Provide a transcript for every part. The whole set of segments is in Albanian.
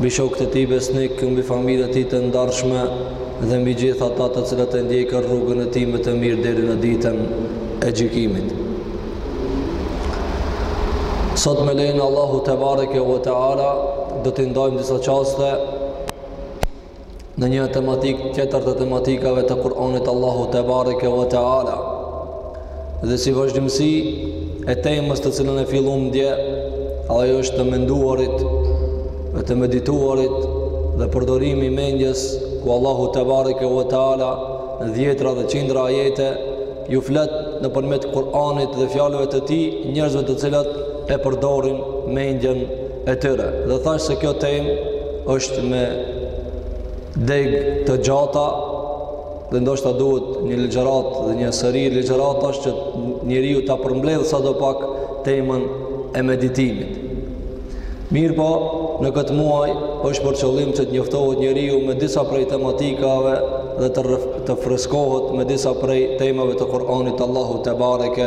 Mbi shokët e tij besnikë, mbi familjen e tij të ndarshme dhe mbi gjithë ata të cilët e ndjekin rrugën e tij më të mirë deri në ditën e gjykimit. Sot me lejen e Allahut tebareke ve teala do t'i ndajmë disa çaste në një tematikë tjetër të tematikave të Kur'anit të Allahut tebareke ve teala. Dhe si vazhdimësi e temës të cilën e filluam dje, ajo është të menduarit, e të medituarit dhe përdorimi i mendjes ku Allahu tebareke ve teala në dhjetra dhe qindra ajete u flet nëpërmjet Kur'anit dhe fjalëve të tij njerëzve të cilët e përdorin mendjen e tyre dhe thashë se kjo temë është me degë të gjata dhe ndoshta duhet një ligjëratë dhe një seri ligjëratash që njeriu ta përmbledhë sado pak temën e meditimit. Mirëpo, në këtë muaj është për qëllim që të njoftohet njeriu me disa prej tematikave dhe të, të freskohet me disa prej temave të Kur'anit të Allahut tebareke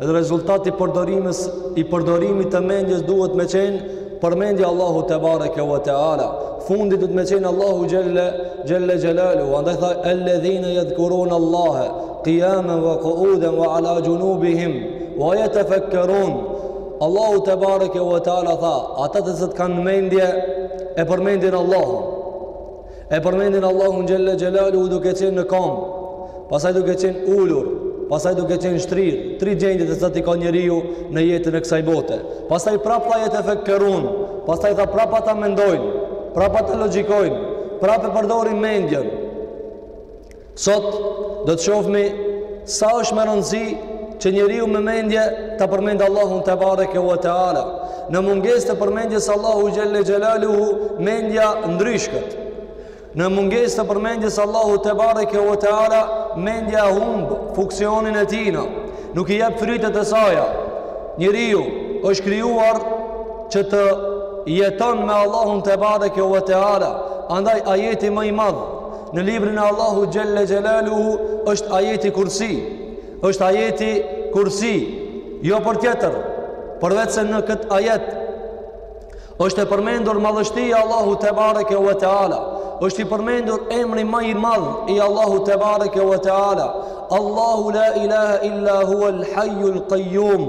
Dhe rezultat i përdorimës, i përdorimit të mendjes duhet me qenë përmendja e Allahut tebareke ve teala. Fundi duhet me qenë Allahu xhelle, xhelle xhelaluhu. Andaj tha, elledhine jedhkurunallahe kijamen ve kuuden ve ala xhunubihim, ve jetefekkerun. Allahu tebareke ve teala tha, ata të cilët kanë mendje e përmendin Allahun. e përmendin Allahun xhelle xhelaluhu duke qenë në kambë, pastaj duke qenë ulur, pastaj duke qenë shtrirë, tri gjendje të cilat i ka njeriu në jetën e kësaj bote. Pastaj prapë tha jetefekkerun, pastaj tha prapë ata mendojnë, prapë ata logjikojnë, prapë e përdorin mendjen. Sot do të shofmi sa është me rëndësi që njeriu me mendje ta përmend Allahun tebareke ve teala. Në mungesë të përmendjes së Allahut xhelle xhelaluhu mendja ndryshket. Në mungesë të përmendjes së Allahut tebareke ve teala mendja e humb funksionin e tina. Nuk i jep frytet e saja. Njeriu është krijuar që të jeton me Allahun tebareke ve teala. Andaj ajeti më i madh Në librin e Allahut xhelle xhelaluhu është ajeti kursi, është ajeti kursi, jo për tjetër, përveç se në këtë ajet është e përmendur madhështia e Allahut tebareke ve teala, është i përmendur emri ma i madh i Allahut tebareke ve teala, Allahu la ilaha illa huvel hajjul kajjum,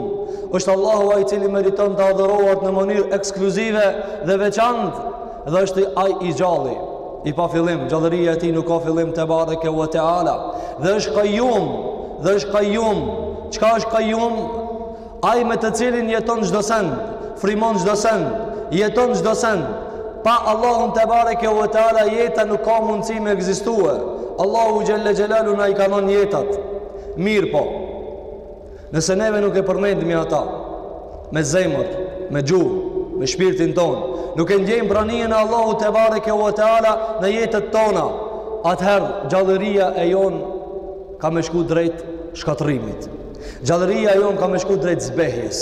është Allahu ai i cili meriton të adhurohet në mënyrë ekskluzive dhe veçantë, Dhe është ai i gjalli, i pa fillim, gjallëria e tij nuk ka fillim tebareke ue teala. Dhe është Qayyum, dhe është Qayyum. Çka është Qayyum? Ai me të cilin jeton çdo send, frymon çdo send, jeton çdo send. Pa Allahun tebareke ue teala jeta nuk ka mundësi me ekzistue. Allahu xhelle xhelalu na i ka dhënë jetat. Mirë po. Nëse neve nuk e përmendmi ata me zemër, me gjuhë, me shpirtin tonë, nuk e ndjejmë praninë e Allahut tebareke ue teala në jetët tona, atëherë gjallëria e jon ka me shku drejt shkatërrimit. Gjallëria e jon ka me shku drejt zbehjes.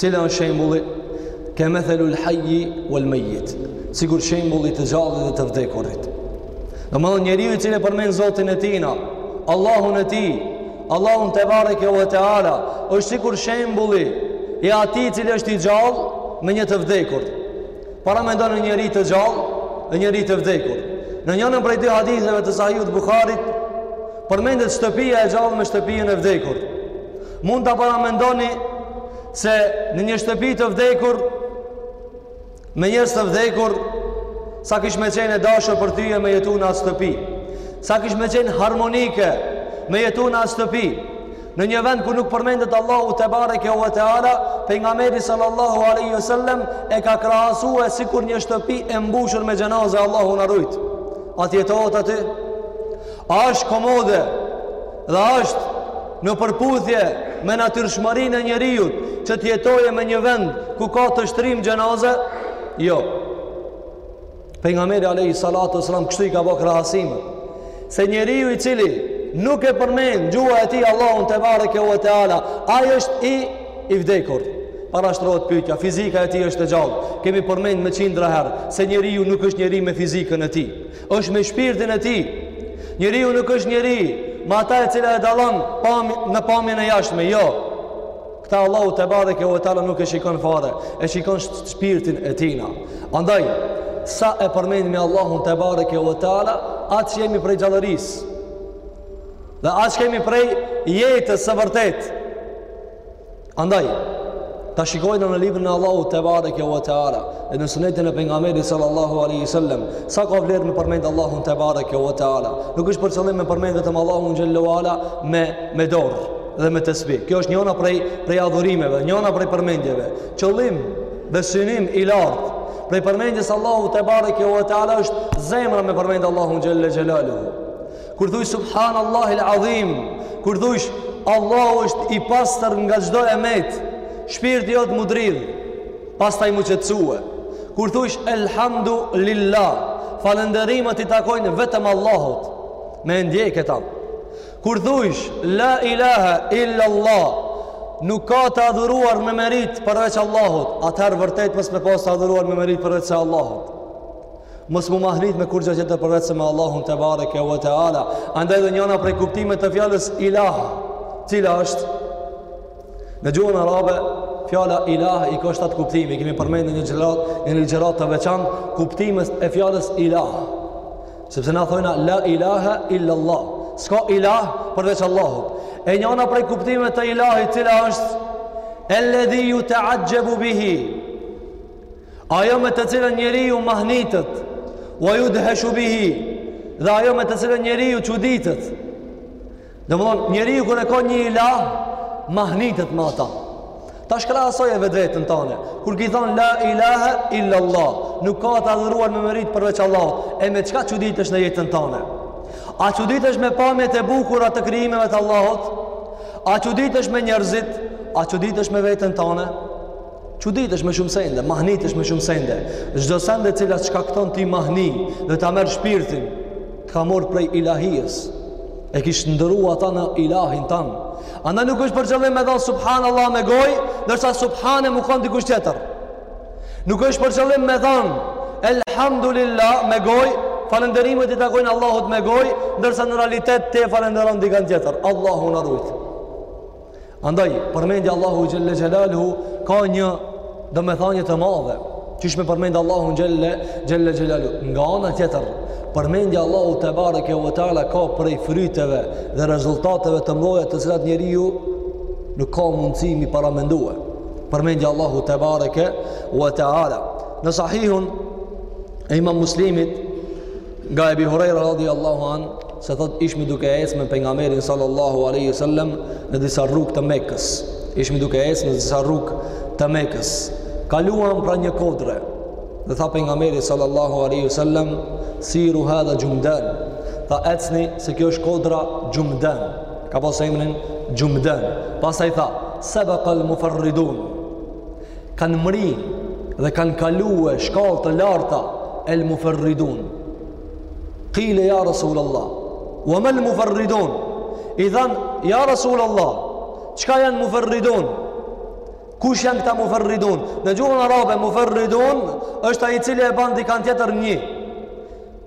Cili është shembulli? Kemethelul hayyi wal mayyit. Sikur shembulli të gjallit dhe të vdekurit. Domthon njeriu i cili përmend Zotin e tina, Allahun e tij, Allahun tebareke ve teala, është sikur shembulli i atij i cili është i gjallë me një të vdekur. Paramendon një njeri të gjallë e njeri të vdekur. Në njonën prej dy haditheve të Sahihul Buharit përmendet shtëpia e gjallë me shtëpinë e vdekur. Mund ta paramendoni se në një shtëpi të vdekur, me njerëz të vdekur, sa kish me qenë e dashur për tyje me jetu në atë shtëpi, sa kish me qenë harmonike me jetu në atë shtëpi, në një vend ku nuk përmendet Allahu tebareke ve teala, pejgamberi sallallahu aleyhi ve sallem, e ka krahasue sikur një shtëpi e mbushur me xhenaze Allahu na rujtë. A të jetohet aty? A është komode Dhe është në përputhje me natyrshmërinë e njeriut që të jetojë me një vend ku ka të shtrim xhenaze? Jo. Pejgamberi alayhi salatu wasalam kështu i ka bërë krahasim se njeriu i cili nuk e përmend gjuha e tij Allahun tebareke ve teala, ai është i i vdekur. Parashtrohet pyetja, fizika e tij është e gjallë. Kemi përmend me qindra herë se njeriu nuk është njeri me fizikën e tij. Është me shpirtin e tij. Njeriu nuk është njeri, me ata e cila e dallon në pamjen e jashtme, jo. Këta Allahu tebareke ve teala nuk e shikon fare, e shikon shpirtin e tina. Andaj sa e përmendim Allahun tebareke ve teala, aq kemi prej gjallërisë. Dhe aq kemi prej jetës së vërtetë. Andaj, ta shikojmë në librin e Allahut tebareke ve teala e në sunetin e pejgamberit sallallahu alaihi wasallam sa ka vlerë me përmend Allahun tebareke ve teala nuk është për qëllim me përmend vetëm Allahun xhelle ve ala me me dor dhe me tesbih kjo është njëra prej prej adhurimeve njëra prej përmendjeve qëllim dhe synim i lartë prej përmendjes së Allahut tebareke ve teala është zemra me përmend Allahun xhelle xhelaluhu Kur thu subhanallahil adhim, kur thu Allahu është i pastër nga çdo e metë, shpirti jot m'u dridh, pastaj m'u qetësue. Kur thu elhamdulillah, falënderimet i takojnë vetëm Allahut. Me e ndje këta. Kur thu la ilaha illa Allah, nuk ka të adhuruar me meritë përveç Allahut, atëherë vërtet mos me pas të adhuruar me meritë përveç Allahut. Mos m'u mahnit me kurgja tjetër përveçse me Allahun tebareke ve teala. Andaj dhe njona prej kuptimeve të fjalës ilah. Cila është? Në gjuhën arabe, fjala ilah i ka shtatë kuptime. I kemi përmend n'ligjëratë, n'një ligjëratë të veçantë, kuptimet e fjalës ilah. Sepse na thojmë, la ilaha illa Allah. S'ka ilah përveç Allahut. E njona prej kuptimeve të ilahit cila është? Elledhi juteaxhebu bihi. Ajo me të cilën njeriu mahnitet, ve judheshu bihi, dhe ajo me të cilën njeriu çuditet. Domethënë njeriu kur e ka një ilah, mahnitet me ata. Tash krahasoje vetveten tane Kur ki thanë la ilahe illa Allah Nuk ka të adhuruar me meritë përveç Allahut E me çka çuditesh në jetën tane A çuditesh me pamjet e bukura të krijimeve të Allahut A çuditesh me njerëzit A çuditesh me veten tane Çuditesh me shumë sende, mahnitesh me shumë sende. Çdo send e cila t'shkakton ty mahni dhe ta merr shpirtin, të ka marrë prej ilahijes. E ki shndërru ata në ilahin tand. Andaj nuk është për qëllim me thanë subhanallah me gojë, ndërsa subhane me kan dikush tjetër. Nuk është për qëllim me thanë elhamdulillah me gojë, falënderimet i takojnë Allahut me gojë, ndërsa në realitet ti e falënderon dikan tjetër. Allahu na rujtë. Andaj, përmendja e Allahut xhel-le xhelaluhu ka një domethanie të madhe, ç'është me përmend Allahun xhel-le, xhel-le xhelaluhu. Nga ana tjetër, përmendja e Allahut tebareke ve teala ka prej fryteve dhe rezultateve të mdhaja të cilat njeriu nuk ka mundësi m'i paramendue. Përmendja e Allahut tebareke ve teala. Në Sahihun e imam Muslimit, Nga Ebi Hurejra radiallahu anh, se thotë ishim duke ecë me pejgamberin sallallahu aleyhi sallem në disa rrugë të Mekës. Ishim duke ecë në disa rrugë të Mekës. Kaluam pranë një kodre. Dhe tha pejgamberi sallallahu aleyhi sallem, siru hadha Xhumdan. Tha ecni se kjo është kodra Xhumdan. Ka pasë emrin Xhumdan. Pastaj tha, sebekal muferridun. kanë mrri dhe kanë kalue shkallë të larta el muferridun kile ja Rasul Allah ve mel muferridun i thanë ja Rasul Allah çka janë muferridun kush janë këta muferridun në gjuhën arabe muferridun është ai i cili e ban dikand tjetër një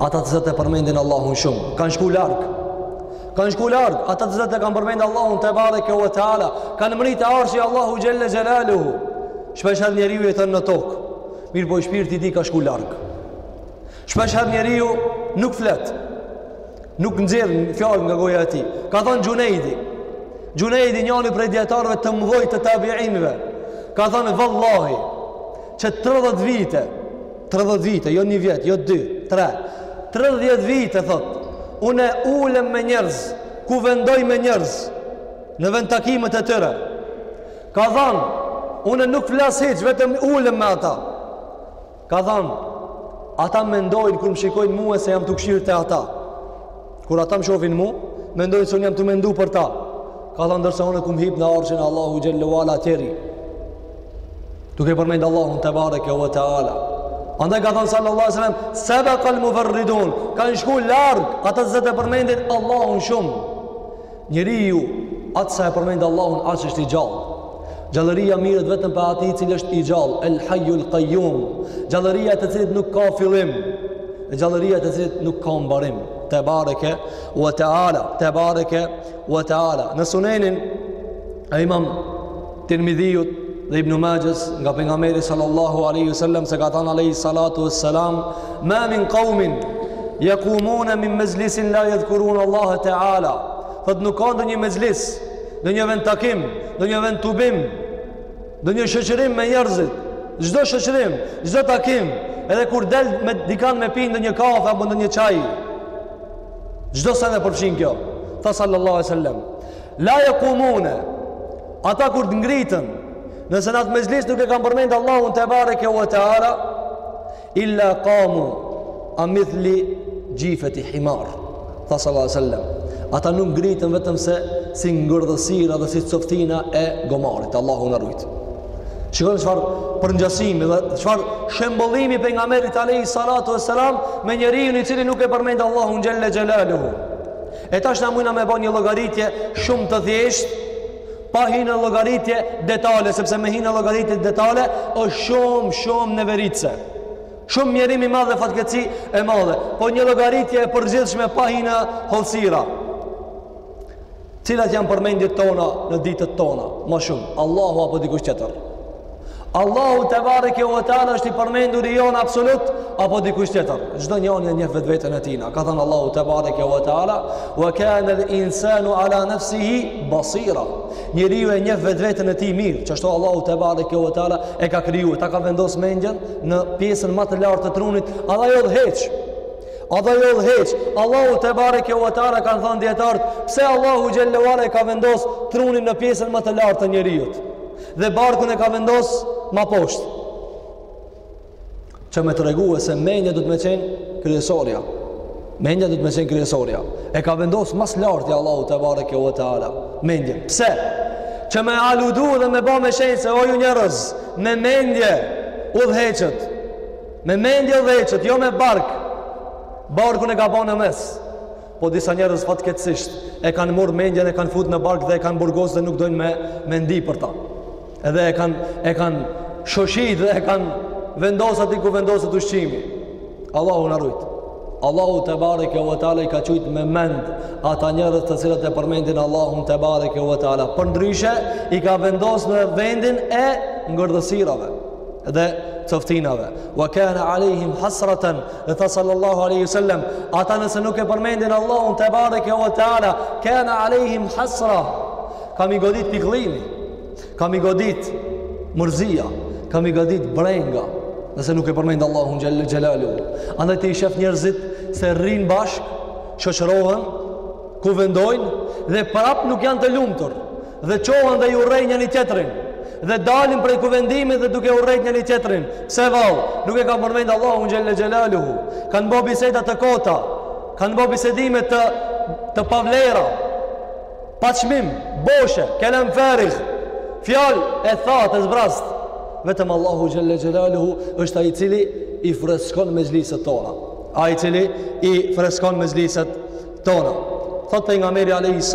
Ata të cilët e përmendin Allahun shumë, kanë shku larg. Kanë shku larg, ata të cilët e kanë përmend Allahun tebareke ue teala. Kanë mrri te arshi i Allahut xhelle xhelaluhu. Shpesh herë njeriu jeton në tokë. Mirëpo shpirti i tij ka shku larg. Shpesh herë njeriu nuk flet. Nuk nxjerr një fjalë nga goja e tij. Ka thanë Xhunejdi. Xhunejdi njani prej dijetarëve të mdhaj të tabiinve. Ka thanë vallahi që 30 vite Tridhjetë vite, jo një vjet, jo dy, tre. Tridhjetë vite thotë. Unë ulem me njerëz, kuvendoj me njerëz në vendtakimet e tyre. Ka thanë, unë nuk flas hiç, vetëm ulem me ata. Ka thanë, ata mendojnë kur më shikojnë mua se jam tu i kshyrë ata. Kur ata më shofin mu, mendojnë se unë jam tu mendu për ta. Ka thanë ndërsa unë kam hip në arshin e Allahut xhelle ue ala, tëri. Duke përmend Allahun tebareke ve teala. Andaj ka thanë sallallahu alaihi wasallam, "Sabaqa al-mufarridun." Kanë shku larg, ata të cilët e përmendin Allahun shumë. Njeriu, aq sa e përmend Allahun, aq është i gjallë. Gjallëria mirret vetëm prej atij i cili është i gjallë, el hajju el kajjum, gjallëria e të cilit nuk ka fillim, dhe gjallëria e të cilit nuk ka mbarim, tebareke ue teala, tebareke ue teala. Në sunenin e imam Tirmidhiut dhe Ibn Maxhes nga pejgamberi sallallahu alaihi wasallam se ka thanë alaihi salatu wassalam ma min qaumin yakumuna min majlisin la yadhkurun Allah ta'ala thotë nuk ka ndonjë mexhlis ndonjë vendtakim ndonjë vendtubim ndonjë shoqërim me njerëzit çdo shoqërim çdo takim edhe kur del me dikan me pi ndonjë kafe apo ndonjë çaj çdo sen e përfshin kjo tha sallallahu alaihi wasallam la yakumuna Ata kur të ngriten, nëse në atë mexhlis nuk e kanë përmend Allahun tebareke ue teala, illa kamu an mithli xhifeti himar, tha sallallahu sallam, ata nuk ngriten vetëm se si ngordhësira dhe si coftina e gomarit, Allahu na rujt. Shikoni çfarë përngjasimi dhe çfarë shembëllimi i pejgamberit alayhi salatu vesselam me njeriun i cili nuk e përmend Allahun xhelle xhelaluhu. E tash na mujna me bo një llogaritje shumë të thjeshtë, pa hi në llogaritje detale, sepse me hi në llogaritje detale, është shumë, shumë neveritëse. Shumë mjerim i madh e fatkeqësi e madhe. Po një llogaritje e përgjithshme pa hi në hollësira. Cilat janë përmendjet tona në ditët tona, ma shumë, Allahu apo dikush tjetër. Allahu tebareke ve teala është i përmenduri jonë absolut apo dikush tjetër. Çdo njeri e njeh vetveten e tij. Ka thanë Allahu tebareke ve teala, "Wa kana al-insanu ala nafsihi basira." Njeriu e njeh vetveten e tij mirë, që ashtu Allahu tebareke ve teala e ka kriju, ta ka vendos mendjen në pjesën ma të lartë të trunit, ajo udhëheq. Ajo udhëheq. Allahu tebareke ve teala kanë thanë dijetarët, pse Allahu xhel-le ue ala e ka vendos trunin në pjesën ma të lartë te njeriu? Dhe barkun e ka vendos ma poshtë. Që me tregue se mendja duhet me qenë kryesorja. Mendja duhet me qenë kryesorja. E ka vendos ma së larti Allahu tebareke ve teala mendjen. Pse? Që me aludu dhe me ba me shenjë se o ju njerëz me mendje udhëheqet. Me mendje udhëheqet, jo me bark. Barkun e ka ba në mes. Po disa njerëz fatkeqësisht e kanë marr mendjen e kanë fut në bark dhe e kanë burgos dhe nuk dojnë me me ndi për ta. Edhe e kanë e kanë shoshit dhe e kanë vendos aty ku vendoset ushqimi. Allahu na rujt. Allahu tebareke ve teala i ka qujt me mend ata njerëz të cilët e përmendin Allahun tebareke ve teala. Përndryshe i ka vendos në vendin e ngordhësirave. dhe coftinave wa kana alehim hasratan dhe tha sallallahu alaihi wasallam ata nëse nuk e përmendin Allahun tebareke ve teala kana alehim hasra ka me i godit pikëllimi ka me i godit mërzia ka me i godit brenga nëse nuk e përmend Allahun xhel-le xhelaluhu andaj ti i sheh njerëzit se rrinë bashkë shoqërohen kuvendojnë dhe prap nuk janë të lumtur dhe çohen dhe e urrejnë njëni-tjetrin dhe dalin prej kuvendimit dhe duke urrejt njëni-tjetrin pse vallë, nuk e kanë përmend Allahun xhel-le xhelaluhu kanë bo biseda të kota kanë bo bisedime të, të pavlera pa çmim, boshe, kelam farig fjalë e thatë, zbrazt vetëm Allahu xhel-le xhelaluhu është ai i cili i freskon mexhliset tona ai i cili i freskon mexhliset tona thotë pejgamberi a.s.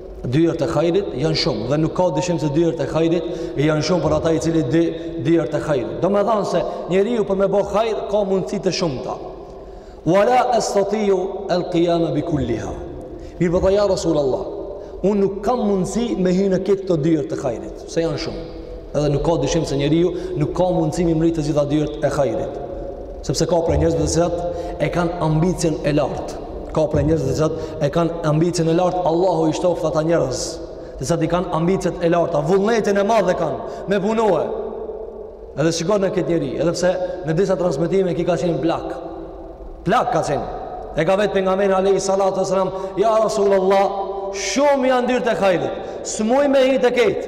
Dyert e hajrit janë shumë dhe nuk ka dyshim se dyert e hajrit janë shumë për atë i cili i di dyert e hajrit. Domethanë se njeriu për me bo hajr ka mundësi të shumta. Wala estati'u al-qiyama bi kulliha. Mirëpo tha ja Rasulullah, unë nuk kam mundësi me hy në krejt këto dyert të hajrit, se janë shumë. Edhe nuk ka dyshim se njeriu nuk ka mundësi m'i mrri të gjitha dyert e hajrit. Sepse ka prej njerëzve të cilët e kanë ambicien e lartë. Ka prej njerëzve të cilët e kanë ambicien e lartë, Allahu i shtoftë ata njerëz, të cilët i kanë ambiciet e larta, vullnetin e madh e kanë me punue. Edhe shikone këtë njeri, edhe pse në disa transmetime ky ka qenë plak. Plak ka qenë. E ka vet pejgamberin alayhi salatu wasalam, ja Rasulullah, shumë janë dyert e hajrit. S'muj me hi te krejt.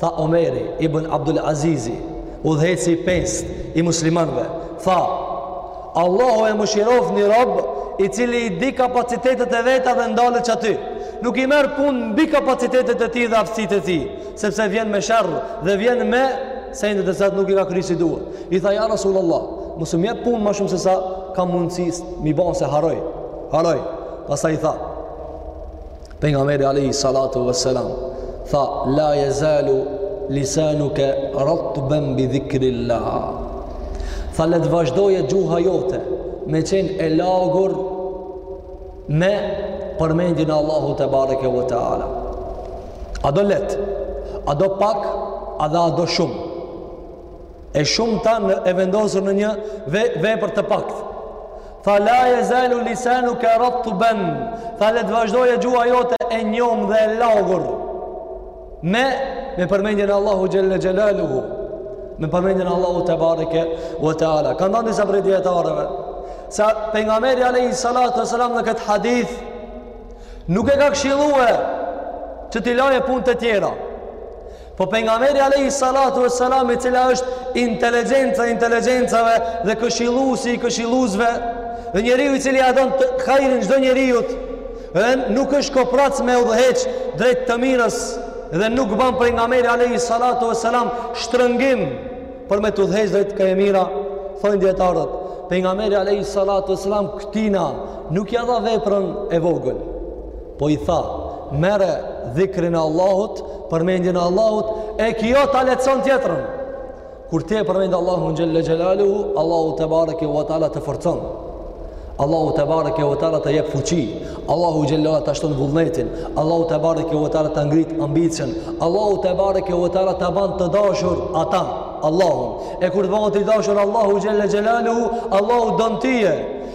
Tha Omeri ibn Abdul Azizi, udhëheqësi i pestë i muslimanëve, tha, Allahu e mëshiroftë ni rob i cili i di kapacitetet e veta dhe ndalet qaty. Nuk i merr punë mbi kapacitetet e tij dhe aftësitë e tij, sepse vjen me sherr dhe vjen me sende të cilat nuk i ka kry si duhet. I tha, ja Rasulullah, mos më jep punë ma shumë se sa kam mundësi me i ba se harroj, harroj. Pastaj i tha, Pejgamberi alayhi salatu vesselam tha la yazalu lisanuka ratban bi dhikrillah. Tha le të vazhdojë gjuha jote me qen e lagur me përmendjen e Allahut te bareke ve teala. A do let, a do pak, edhe a do shumë. E shumë ta në, e vendosur në një ve, vepër të pakët. Tha la yazalu lisanuka ratban. Tha le të vazhdojë gjuha jote e njomë dhe e lagur. Me me përmendjen e Allahu xhelle xhelaluhu. Me përmendjen e Allahu te bareke ve teala. Kanë thanë disa prej dijetarëve se pejgamberi alayhi salatu wasalam në këtë hadith nuk e ka këshillu që t'i laje punët e tjera. Po pejgamberi alejhi salatu ves selam i cili është inteligjenca e inteligjencave dhe këshilluesi i këshilluesve dhe njeriu i cili ia don hajrin çdo njeriu dhe nuk është koprac me udhëheq drejt të mirës dhe nuk ban pejgamberi alejhi salatu ves selam shtrëngim për me të udhëheq drejt ka e mira thonë dijetarët pejgamberi alejhi salatu ves selam këtina nuk ia dha veprën e vogël Po i tha, merre dhikrin e Allahut, përmendjen e Allahut, e kjo ta lehtëson tjetrën. Kur ti e përmend Allahun xhelle xhelaluhu, Allahu te bareke ve teala të forcon. Allahu te bareke ve teala të jep fuqi. Allahu xhelle ta shton vullnetin. Allahu te bareke ve teala ta ngrit ambicjen. Allahu te bareke ve teala ta ban të dashur ata. Allahu. E kur të bahet i dashur Allahu xhelle xhelaluhu, Allahu don tije.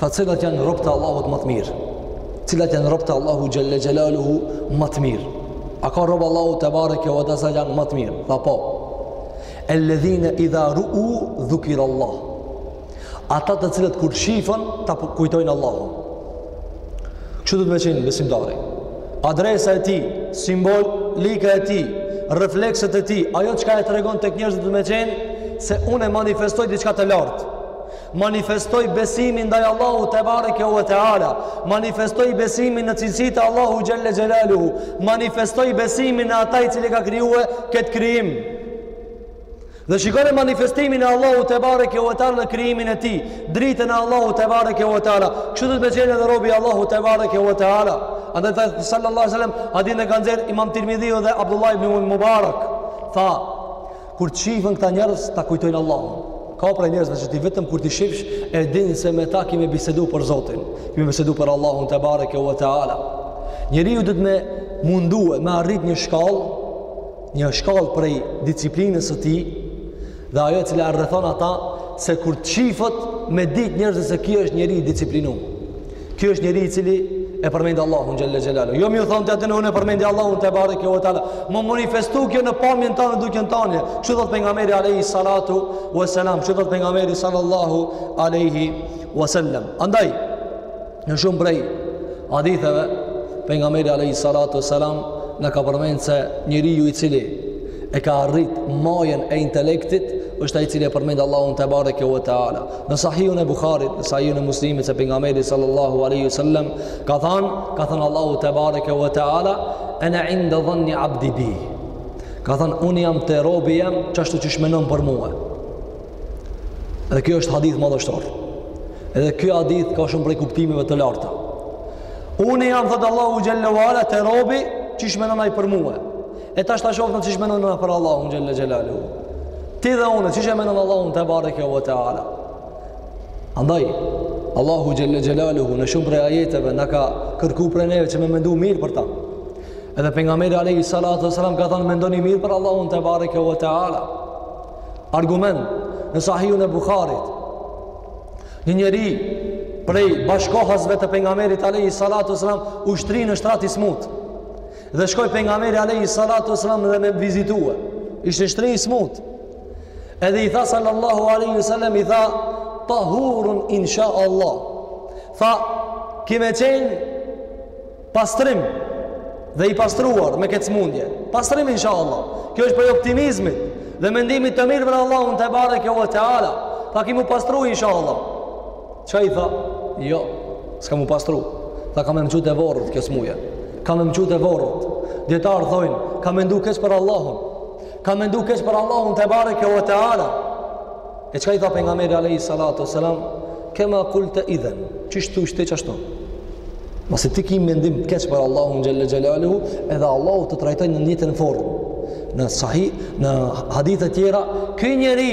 Tha cilat janë robët e Allahut ma të mirë? Cilat janë robët e Allahut xhelle xhelaluhu ma të mirë? A ka robë Allahu te bareke ve teala se janë ma të mirë? Tha po. Alladhina idha ru'u dhukira Allah. Ata të cilët kur shifen ta kujtojnë Allahun. Qishtu duhet me qenë besimtari? Adresa e tij, simbolika e tij, reflekset e tij, ajo çka e tregon tek njerëzit duhet me qenë se unë manifestoj diçka të lartë. Manifestoj besimin ndaj Allahut tebareke ve teala. Manifestoj besimin në cilësitë e Allahut xhelle xhelaluhu. Manifestoj besimin në ata i cili ka krijuar këtë krijim. Dhe shikoni manifestimin e Allahut tebareke ve teala në krijimin e tij, dritën e Allahut tebareke ve teala. Kështu do të bëjë edhe robi Allahu tebareke ve teala. Andaj tha sallallahu alaihi wasallam, hadithin e kanë dhënë Imam Tirmidhiu dhe Abdullah ibn Mubarak. Tha, Kur të shifen këta njerëz, ta kujtojnë Allahun. Ka prej njerëzve që ti vetëm kur t'i shifsh, e din se me ta ki me bisedu për Zotin, ki me bisedu për Allahun tebareke ve teala. Njeriu duhet me u mundu e me arrit një shkallë, një shkallë prej disiplinës së tij, dhe ajo cila e rrethon ata, se kur të shifet, me ditë njerëzve se ky është njeri i disiplinu. Ky është njeri i cili e përmend Allahun xhelle xhelaluhu. Jo me u thon ti atë unë e përmend Allahun tebareke ve teala. Me u manifestu kjo në pamjen tane, dukjen tane. Kshtu thot pejgamberi alayhi salatu wa salam, kshtu thot pejgamberi sallallahu alaihi wasallam. Andaj në shumë prej haditheve pejgamberi alayhi salatu wa salam na ka përmend se njeriu i cili e ka arrit majën e intelektit është ai i cili e përmend Allahun tebareke ve teala. Në Sahihun e Buharit, në Sahihun e Muslimit se pejgamberi sallallahu alaihi wasallam ka thënë, ka thënë Allahu tebareke ve teala, ana inda dhanni abdi bi. Ka thënë unë jam te robi jem qashtu qysh menon për mua. Edhe ky është hadith madhështor. Edhe ky hadith ka shumë prej kuptimeve të larta. Unë jam thotë Allahu xhelle ve ala te robi qysh menon ai për mua. E tash ta shofim qysh menojna për Allahun xhelle xhelaluhu. Ti dhe unë, qysh e menojna Allahun tebareke ve teala. Andaj, Allahu xhelle xhelaluhu në shumë prej ajeteve na ka kërku prej neve që me mendu mirë për ta. Edhe pejgamberi alayhi salatu wasalam ka thonë mendoni mirë për Allahun tebareke ve teala. Argument në Sahihun e Buharit. Një njeri prej bashkohasve të pejgamberit alayhi salatu wasalam u shtri në shtrat i smutë. Dhe shkoi pejgamberi alayhi salatu wasalam dhe me vizitue. Ishte shtri i smutë. Edhe i tha sallallahu alaihi wasallam i tha tahurun insha Allah. Tha ki me qenë pastrim dhe i pastruar me këtë smundje. Pastrim insha Allah. Kjo është prej optimizmit dhe mendimit të mirë për Allahun tebareke ve teala. Tha ki me u pastru insha Allah. Çka i tha? Jo, s'kam m'u pastru. Tha ka me më çu te vorret kjo smuje. Ka me më çu te vorret. Dijetarët thojnë, ka mendu keq për Allahun. Ka mendu keq për Allahun tebareke ve teala. E çka i tha pejgamberi alayhi salatu wasalam? Kema kulte idhen. Qishtu është qashtu? Masi ti ki mendim keq për Allahun xhelle xhelaluhu edhe Allahu të trajton në njëjtën formë. Në, sahi, në hadithet tjera, ky njeri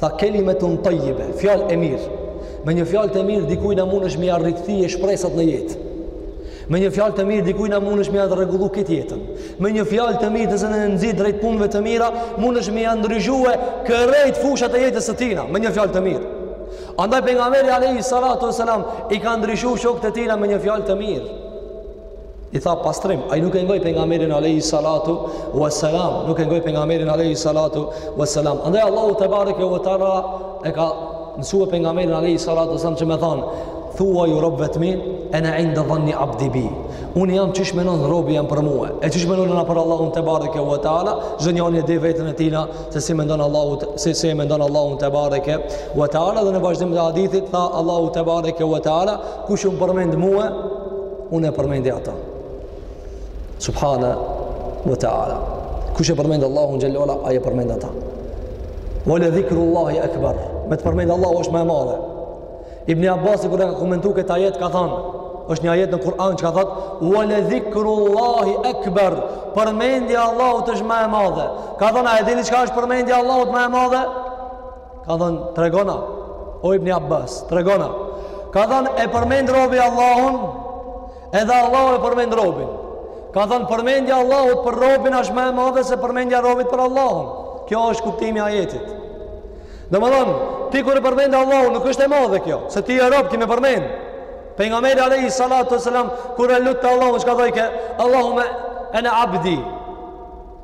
Tha kelimetun tajjibe, fjalë e mirë. Me një fjalë të mirë dikujna mundesh me ia rikthye shpresat në jetë. Me një fjalë të mirë dikujna mundesh me ia rregullu këtë jetën. Me një fjalë të mirë nëse e nxit drejt punëve të mira, mundesh me ia ndryshue krejt fushat e jetës së tina. Me një fjalë të mirë. Andaj Pejgamberi alejhi salatu ve selam i ka ndryshu shokët e tina me një fjalë të mirë. i tha pastrim, ai nuk e ngoi Pejgamberin alejhi salatu ve selam, nuk e ngoi Pejgamberin alejhi salatu ve selam. Andaj Allahu tebareke ve teala e ka mësua Pejgamberin alejhi salatu ve selam që me thanë, thuaju robëve të mi, ene inde dhanni abdi bi. Unë jam qysh menon robi jem për mue, e qysh menon për Allahun tebareke ve teala, ze njeh edhe vetën e tina, se si mendon Allahu të, se si mendon Allahu tebareke ve teala, dhe në vazhdim të hadithit, tha Allahu tebareke ve teala, Kush um përmend mua, unë e përmendi ata. Subhanehu ve teala. Kush e përmend Allahun xhelle ve ala, ai e përmend ata. Ve le dhikru Allahi akbar. Me të përmend Allahu është më e madhe. Ibni Abbasi kur e ka komentu këtë ajet, ka thanë, është një ajet në Kur'an çka thotë, ve le dhikru Allahi akbar. Përmendja Allahut është më e madhe. Ka thanë, a e dini çka është përmendja Allahut më e madhe? Kanë thënë, tregona, o ibn Abbas, tregona. Ka thënë, e përmend robi Allahun, edhe Allahu e përmend robin. Ka thënë, përmendja Allahut për robin është më e madhe se përmendja robit për Allahun. Kjo është kuptimi ajetit. Domethënë, ti kur e përmend Allahun, nuk është e madhe kjo, se ti je rob, ki me përmend. Pejgamberi alejhi salatu ve selam, kur e lutte Allahun, çka thojke, Allahume, ene abdi,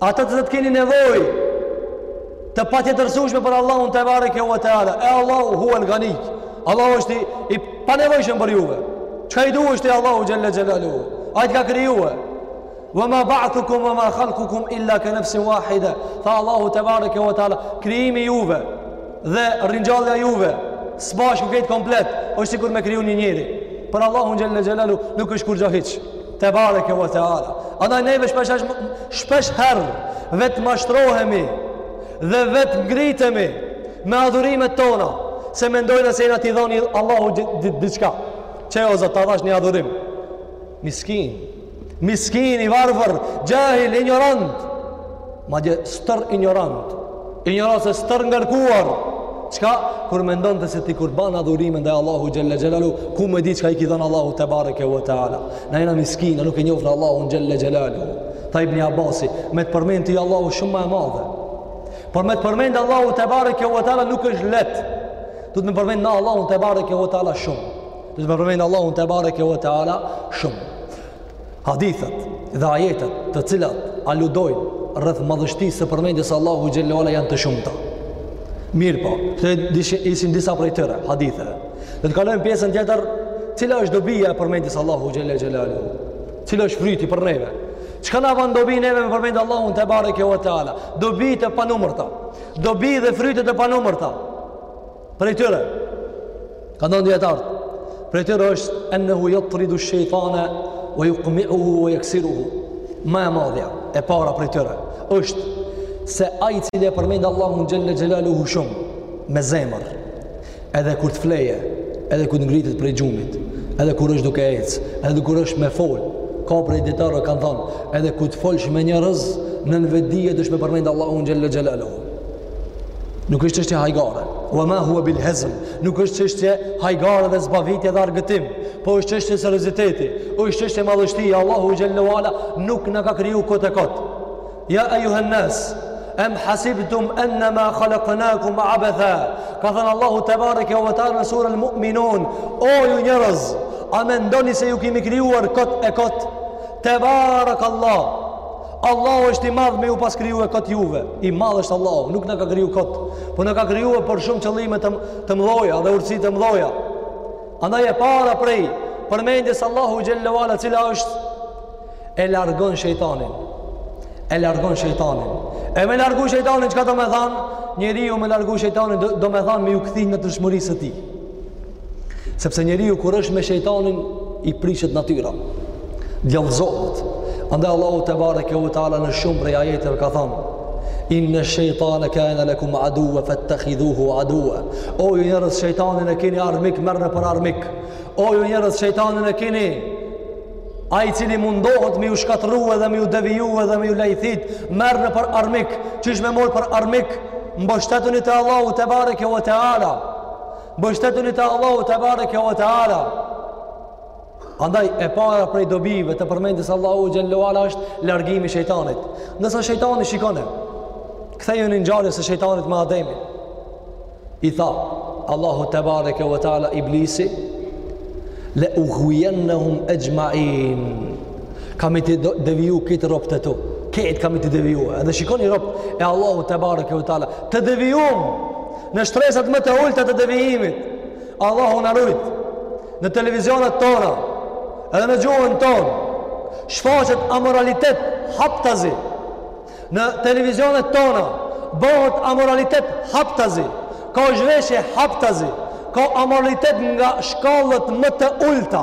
Ata të, të keni nevojë të patjetërsueshme për Allahun tebareke ve teala. E Allahu huwal ghani. Allahu është i, i panevojshëm për juve. Çka i duhesh ti Allahut xhalla xhelalu? Ai të ka krijuar. Wa ma ba'thukum wa ma khalqukum illa ka nafsin wahida. Tha Allahu tebareke ve teala, krijimi juve dhe ringjallja juve së bashku krejt komplet është sikur me kriju një njeri për Allahun xhalla xhelalu nuk është kurgjo hiç Tebareke ve teala. Andaj neve shpesh, shpesh herë vetë mashtrohemi dhe vetë ngritemi me adhurimet tona se mendojna se jena tu i dhon Allahut diçka. Qe, o Zot, ta dhash një adhurim. Miskin, miskin, i varfër, xhahil, injorant. Madje stërinjorant, injorancë e stërngarkuar. Çka kur mendon se ti kur bën adhurime ndaj Allahut xhelle xhelalu, ku me dit çka i ki dhon Allahut tebareke ve teala. Na jena miskina, nuk e njofna Allahun xhelle xhelalu. Tha ibn Abasi, me të përmend ti Allahu shumë më e madhe. Por me të përmend Allahu tebareke ve teala nuk është lehtë. Duhet me përmend na Allahun tebareke ve teala shumë. Duhet me përmend Allahun tebareke ve teala shumë. Hadithet dhe ajetet të cilat aludojnë rreth madhështisë së përmendjes së Allahut xhel-le ve ala janë të shumta. Mirëpo, këto ishin disa prej tyre, haditheve. Do të kalojmë pjesën tjetër, cila është dobia e përmendjes së Allahut xhel-le xhelaluhu. Cila është fryti për neve. Çka na ban dobi neve me përmendë Allahun tebareke ve teala. Dobi të panumërta. Dobi dhe fryte të panumërta. Prej tyre, kanë thonë dijetarët, prej tyre është ennehu jatrudu shejtane ve jukmiuhu ve jeksiruhu. Ma e madhja, e para prej tyre, është se ai i cili e përmendë Allahun xhel-le xhelaluhu shumë, me zemër, edhe kur të fleje, edhe kur të ngritet prej gjumit, edhe kur është duke ecë, edhe kur është me folë, ka prej dijetarëve kanë thonë, edhe kur të folësh me njerëz, nën vetëdije duhesh me përmendë Allahun xhel-le xhelaluhu. Nuk është çështje hajgare. Wa ma huwa bil hazl. Nuk është çështje hajgare dhe zbavitje dhe argëtim. Po është çështje serioziteti. Është çështje madhështie. Allahu xhel-le ve ala nuk na ka kriju kot e kot. Ya ayuha nas am hasibtum anma khalaqnakum abatha. Ka thanë Allahu tebareke ve teala në surën Mu'minun, o ju njerëz, a mendoni se ju kemi krijuar kot e kot? Tebarek Allah. Allahu është i madh me ju pas krijue kot juve. I madh është Allahu, nuk na ka kriju kot. Po na ka krijue për shumë qëllime të, të mdhoja dhe urtësi të mdhoja. Andaj e para prej, përmendjes së Allahut xhel-le ve ala cila është, e largon shejtanin. E largon shejtanin. E me largu shejtanin, çka domethanë? Njeriu me largu shejtanin, do, domethanë me iu kthy natyrshmërisë së tij. Sepse njeriu kur është me shejtanin i prishet natyra. Djallëzohet. Andaj Allahu tebareke ve teala në shumë prej ajeteve ka thanë: Inna shejtane kana lakum aduwa fattakhidhuhu aduwa. O ju njerëz shejtanin e keni armik, merrne për armik. O ju njerëz shejtanin e keni ai i cili mundohet me ju shkatërru edhe me ju deviju edhe me ju lajthit, merrne për armik. Qysh me mor për armik? Mbështetuni te Allahu tebareke ve teala. Mbështetuni te Allahu tebareke ve teala. Andaj e para prej dobive të përmendjes së Allahut xhel-le ve ala është largimi i shejtanit. Ndërsa shejtani, shikone, kthejuni ngjarjes së shejtanit me Ademin. I tha Allahut tebareke ve teala iblisi le ugvijennehum exhmain kam me t'i deviju krejt robët e tu krejt kam me t'i deviju edhe shikoni robët e Allahut tebareke ve teala të devijum Në shtresat më të ulta të devijimit, Allahu na rujt. Në televizionet tona, edhe në gjuhën tonë, shfaqet amoralitet haptazi. Në televizionet tona bohet amoralitet haptazi. Ka zhveshje haptazi. Ka amoralitet nga shkallët më të ulta.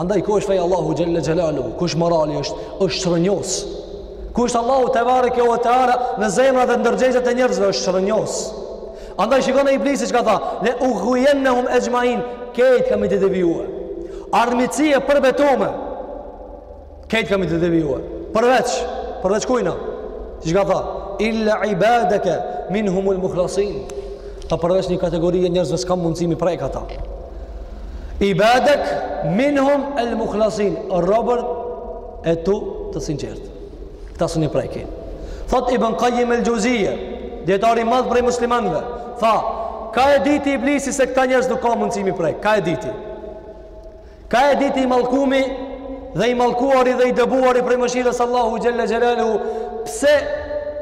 Andaj ku është feja Allahu xhelle xhelaluhu, ku është morali është, është shrrënjos. Ku është Allahu tebareke ue teala në zemra dhe ndërgjegjet e njerëzve është shrrënjos. Andaj shikone Iblisi çka tha, le ugvijennehum exhmain, kejt kam me t'i devijue. Armiqësi e përbetume. Kejt kam me t'i devijuar. Përveç, përveç kujna. Çka tha? Illa ibadeke minhumul muhlasin. Tha përveç një kategorie njerëzve s'kam mundësi me i prek ata. Ibadek minhum el muhlasin. Robërt e tu të sinqert. Këta s'un i preki. Thot Ibn Kajim el Xhevzije. Dijetar i madh prej muslimanve. Tha, ka e diti Iblisi se këta njerëz nuk ka mundësi me i prek. Ka e diti. Ka e diti i mallkumi dhe i mallkuari dhe i dëbuari prej mëshirës Allahut xhelle xhelaluhu pse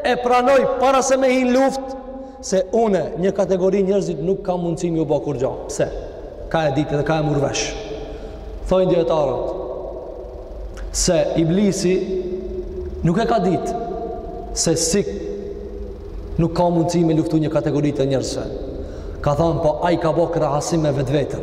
e pranoj para se me hin luft se une një kategori njerëzit nuk kam mundësi me ju bo kurgjo. Pse? Ka e diti dhe ka e mur vesh. Thojnë dijetarët se iblisi nuk e ka ditë se si nuk ka mundësi me luftu një kategori të njerëzve. Ka thënë po ai ka bë krahasim me vetveten.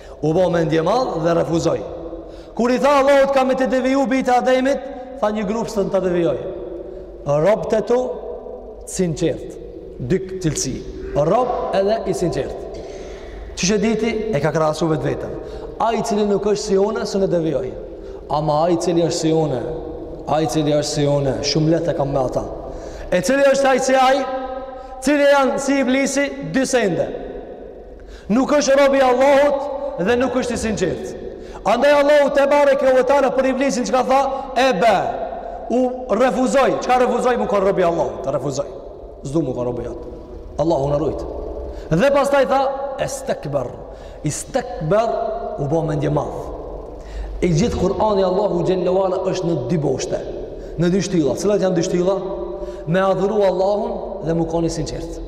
U bo mendjemadh dhe refuzoi. Kur i tha Allahut kam me t'i deviju bijtë e Ademit, tha një grup s'un ta devijoj. Rob të tu, sinqert, dy cilësi, rob edhe i sinqert. Qysh e diti, e ka krahasu vetveten. Ai i cili nuk është si une, s'un e devijoj. Ama ai i cili është si une, ai i cili është si une, shumë lehtë e kam me ata. E cili është ai si ai, cili janë si Iblisi, dy sende. Nuk është rob i Allahut dhe nuk është i sinqertë. Andaj Allahu tebareke ue teala për Iblisin çka tha, eba, u refuzoi, çka refuzoi, m'u kon rob i Allahut, refuzoi, s'du m'u kon rob i Allahut, Allahu na rujtë. Dhe pastaj tha, estekber, istekber u bo mendjemadh. I gjithë Kur'ani i Allahut xhelle ue ala është në dy boshte, në dy shtylla, cilat janë dy shtylla, me adhuru Allahun dhe m'u kon i sinqertë.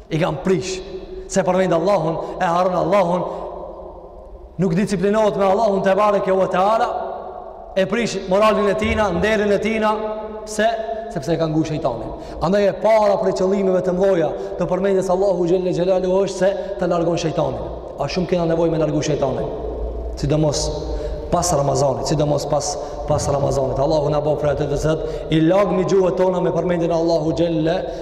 i kanë prish s'e përmend Allahun e harron Allahun nuk disiplinohet me Allahun tebareke ue teala e prish moralin e tina nderin e tina se sepse e kanë ngu shejtanin andaj e para prej qëllimeve të mdhaja të përmendjes Allahut xhelle xhelaluhu është se ta largon shejtanin a shumë kena nevoj me largu shejtanin sidomos pas Ramazanit, sidomos pas, pas Ramazanit. Allahu na boftë prej atyne të cilët i lagim gjuhët tona me përmendjen e Allahut xhelle,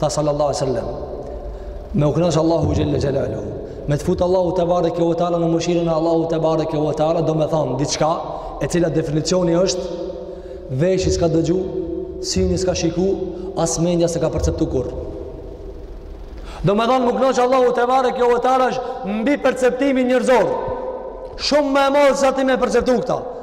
Tha sallallahu alaihi wasallam, me u kënaqë Allahu xhelle xhelalu, me të fut Allahu tebareke ve teala në mëshirën e Allahu tebareke ve teala, do me thonë diçka e cila definicioni është veshi s'ka dëgju, syni s'ka shiku, as mendja s'ka perceptu kurr. Do me thonë me u kënaqë Allahu tebareke ve teala është mbi perceptimin njerëzor. Shumë ma e madhe sa ti me perceptu këta.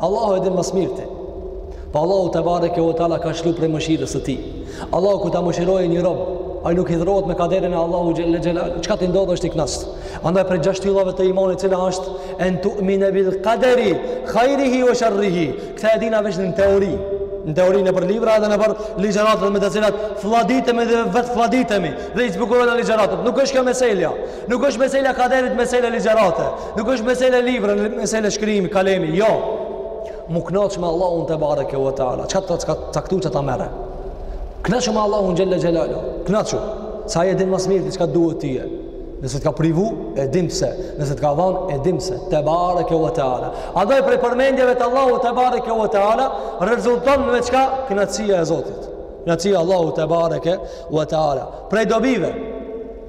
Allahu e din ma s'mirti. Po Allahu të bare kjo e tala ka shlu prej mëshirës së tij. Allahu kur ta mëshirojë një rob, ai nuk hidhërohet me kaderin e Allahut xhelle xhelalu, çka t'i ndodhë është i knasë. Andaj prej gjashtë shtyllave të imanit cila është, en tu mine bil kaderi, hajrihi ve sherrihi. Këta e dina veç në teori, në teori nëpër libra edhe nëpër ligjërata me të cilat flladitemi dhe vetë flladitemi dhe i zbukurojna ligjëratat. Nuk është kjo meselja, nuk është meselja kaderit mesele ligjërate. Nuk është mesele libra, mesele shkrimi, kalemi, jo. M'u knaqë me Allahun tebareke ve teala. Çka ta ka caktu, çka ta merr? Knaqu me Allahun xhelle xhelalu. Knaqu, se ai e din ma s'miri çka t'duhet tye. Nëse të ka privu, e din pse. Nëse të ka dhanë, e din pse. Tebareke ve teala. Andaj prej përmendjeve të Allahut tebareke ve teala, rezulton me çka knaqësia e Zotit. Knaqësia e Allahut tebareke ve teala. Prej dobive,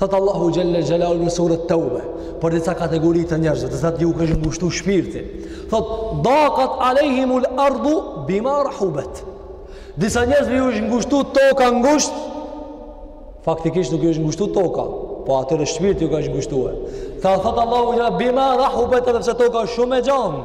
Thot Allahu xhelle xhelalu në surën Teube, për disa kategori të njerëzve, atyre u kish ngushtu shpirti. Thot daqat alehimul ardu bima rahubat. Disa njerëzve ju është ngushtu toka ngusht. Faktikisht nuk ju është ngushtu toka, po atyre shpirti ju kish ngushtu. Tha thot Allahu ja bima rahubat edhe pse toka është shumë e gjanë.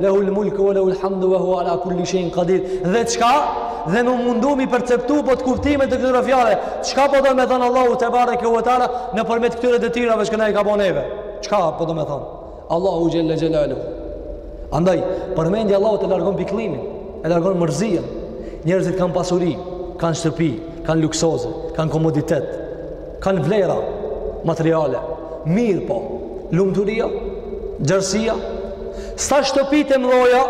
Lehul mulku wa lehul hamdu wa huwa ala kulli shay'in qadir. Dhe çka? Dhe m'u mundu mi perceptu pak kuptimet të këtyre fjalëve. Çka po do me thon Allahu tebareke u teala nëpërmjet këtyre detyrave që na i ka bo neve? Çka po do me thon? Allahu xhelle xhelalu. Andaj përmendja e Allahut e largon pikëllimin, e largon mërzinë. Njerëzit kanë pasuri, kanë shtëpi, kanë luksoze, kanë komoditet, Kanë vlera materiale, mirëpo, lumturia, gjersia, sa shtëpit e mdhoja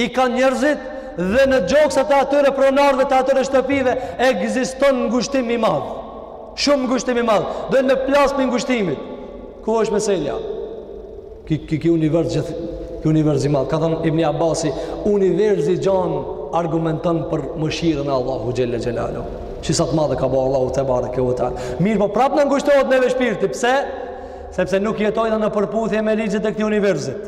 i kanë njerëzit dhe në gjoksat e atyre pronarve të atyre shtëpive ekziston një ngushtim i madh. Shumë ngushtim i madh. Dojnë me plasë prej ngushtimit. Ku është meselja? Ki, ki, ki univers gjithë, ki univers i madh. Ka thënë Ibni Abasi, universi i gjanë argumenton për mëshirën e Allahut xhelle xhelalu. Se sa të madhe e ka bo Allahu tebareke ve teala. Mirëpo prapë na ngushtohet neve shpirti. Pse? Sepse nuk jetojna në përputhje me ligjet e këtij universit.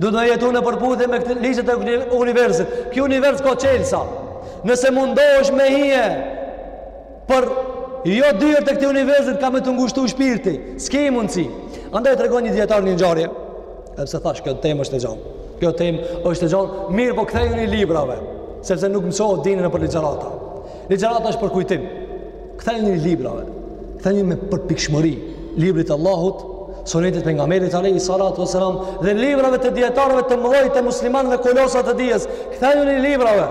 Duhet jetu në përputhje me ligjet e këtij universit. Ki univers ka çelsa. Nëse mundohesh me hije, Por jo dyert e këtij universi ka me t'u ngushtu shpirti. S'ke mundësi. Andaj tregon një dijetar një ngjarje. Edhe pse thashë, kjo temë është e gjanë. Kjo temë është e gjanë. Mirëpo kthejuni librave. Sepse nuk mësohet dini nëpër ligjërata. Ligjërata është për kujtim. Kthejuni librave. Kthejuni me përpikshmëri. Librit t'Allahut, sunetit t'Pejgamberit alejhi salatu ve selam dhe librave të dijetarëve të mëdhenj të muslimanëve dhe kolosat e dijes kthejuni librave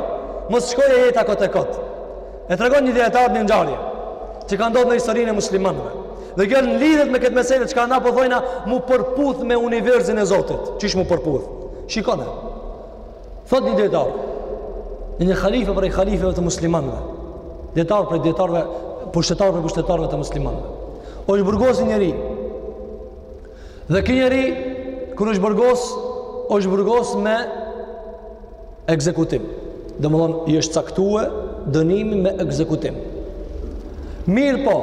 mos të shkojë jeta kot e kot E tregon një dijetar një ngjarje që ka ndodhur në historinë e muslimanëve. Dhe kjo ndërlidhet me këtë mesele që kena po thojna m'u përputh me universin e Zotit. Qysh m'u përputh? Shikoni. Thotë një dijetar, në një halife prej halifeve të muslimanëve. Dijetar prej dijetarëve, pushtetar prej pushtetarëve të muslimanëve. Është burgos një njeri. Dhe ky njeri kur është burgos, është burgos me ekzekutim. Domethënë, i është caktue dënimi me ekzekutim. Mirëpo,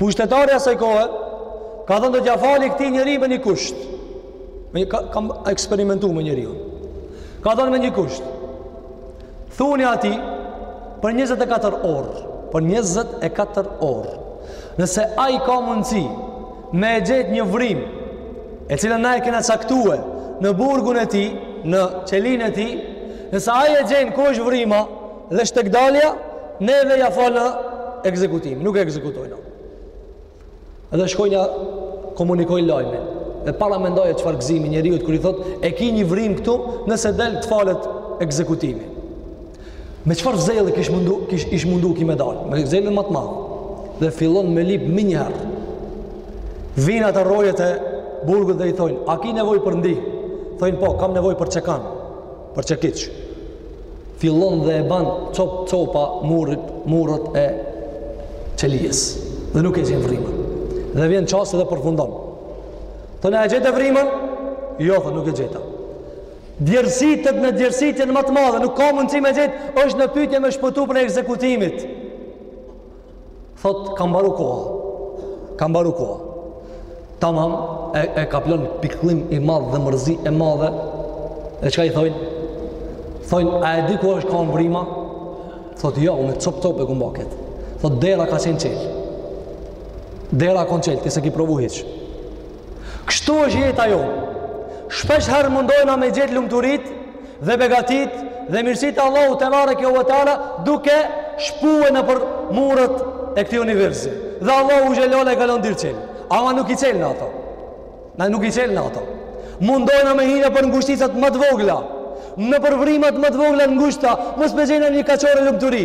pushtetari i asaj kohe, ka thonë do t'ia fali këtij njeri me një kusht. Me një, ka, ka eksperimentu me njeriun. Ka thonë me një kusht. Thuni atij, për 24 orë, për 24 orë, nëse ai ka mundësi, me e gjetë një vrimë e cila na e kena caktue në burgun e tij në qelinë e tij nëse ai e gjen ku është vrima dhe shtekdalja neve ja falna ekzekutimin nuk e ekzekutojnë edhe shkojnë ja komunikojnë lajmin dhe paramendoje çfarë gëzimi njeriut kur i thotë e ki një vrimë këtu nëse del të falet ekzekutimi Me çfarë zelli kish mundu, kish ish mundu ki me dalë, me zellin ma të madh. Dhe fillon me lyp menjëherë. Vijnë ata rojet e burgut dhe i thojnë, "A ki nevojë për ndihmë?" Thonë, "Po, kam nevojë për çekan, për çekiç." Fillon dhe e ban cop copa muret, muret e qelisë. Dhe nuk e gjen vrimën. Dhe vjen çasti dhe përfundon. Thonë, "A e gjete vrimën?" Jo, thotë, nuk e gjeta. Djersitet në djersitjen ma të madhe, nuk ka mundësi me gjetë, është në pyetje me shpëtu prej ekzekutimit. Thotë, ka mbaru koha. Ka mbaru koha. Tamam, e, e kaplon pikllim i madh dhe mërzi e madhe. E çka i thojnë? Thojnë, a e di ku është kanë vrima? Thotë, jo, unë e cop cop e kom ba këtë. Thotë, dera ka qenë çelë. Dera kon çelë, ti s'e ki provu hiç. Kështu është jeta jonë. Shpeshherë mundojna me gjetë lumturitë dhe begatitë dhe mirësitë e Allahut tebareke ve teala duke shpue nëpër muret e këtij universi. Dhe Allahu xhele shanuhu i ka lënë dyert çelë. Ama nuk i çelna ato. Na nuk i çelna ato. Mundojna me hi nëpër ngushticat ma të vogla, nëpër vrimat ma të vogla ngushta, mos po gjejna një kaçore lumturi.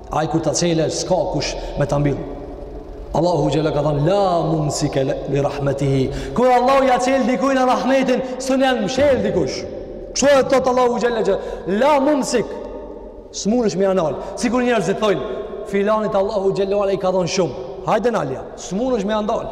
Ai kur ta çelë s'ka kush me ta mbyll. Allahu xhela ka thënë la mumsike li rahmetihi. Kur Allahu ja çel dikujt rahmetin, s'mun ja mshel dikush. Kështu e thot Allahu xhela xhela. La mumsik. S'mundesh me anal. Sikur njerëzit thonë filanit Allahu xhela xhela i ka dhënë shumë. Hajde nalja. S'mundesh me andal.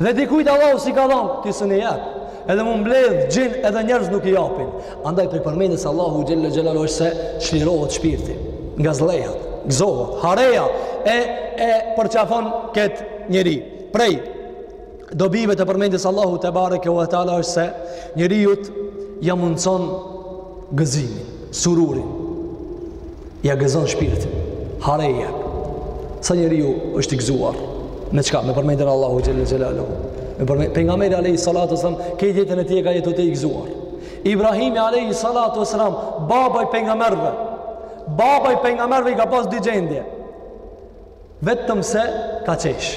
Dhe dikujt Allahu si ka dhënë, ti s'mun i jep. Edhe mu mbledh xhin edhe njerëz nuk i japin. Andaj prej përmendjes së Allahut xhelle xhelalu është se çlirohet shpirti nga zllejat, gëzohet, hareja e e përqafon kët njeri. Prej dobive të përmendjes së Allahut tebareke ue teala është se njeriut ja mundson gëzimin, sururin. Ja gëzon shpirtin. Hareja, sa njeriu është i gëzuar. Me çka? Me përmendjen e Allahut xhelle xhelalu. Pejgamberi alayhi salatu wasalam, ke jetën e tij ka jetu tu i gëzuar. Ibrahimi alayhi salatu wasalam, baba i pejgamberëve. Baba i pejgamberëve i ka pas dy gjendje. Vetëm se ka qesh.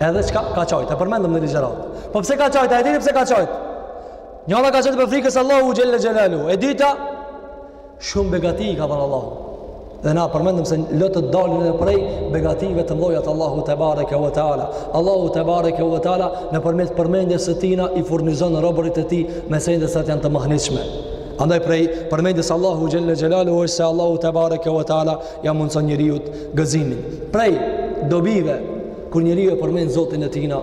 Edhe çka ka qajt. E përmendëm në ligjërat. Po pse ka qajt? A e dini pse ka qajt? Njëra ka qajt prej frikës Allahut xhelle xhelalu. E dyta Shumë begati i ka dhënë Allahu. Dhe na përmendëm se lotët dalin edhe prej begative të mëdha të Allahut tebareke ve teala. Allahu tebareke ve teala nëpërmjet përmendjes së tina i furnizon robërit e tij me sende sa janë të mahnitshme. Andaj prej përmendjes së Allahut xhelle xhelalu është se Allahu tebareke ve teala ja mundson njeriut gëzimin. Prej dobive Kur njeriu e përmend Zotin e tina,